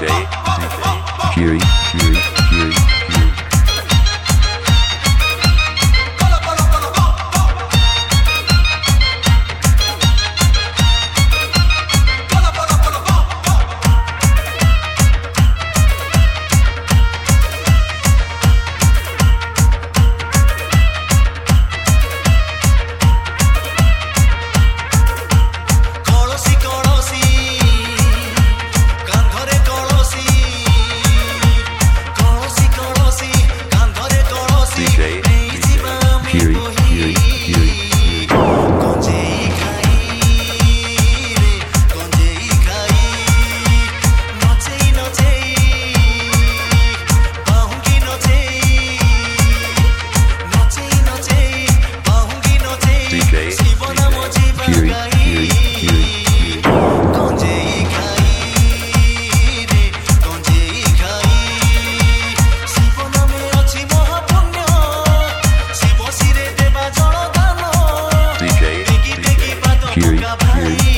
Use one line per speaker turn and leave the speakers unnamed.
DJ, DJ, DJ,
ପାଦ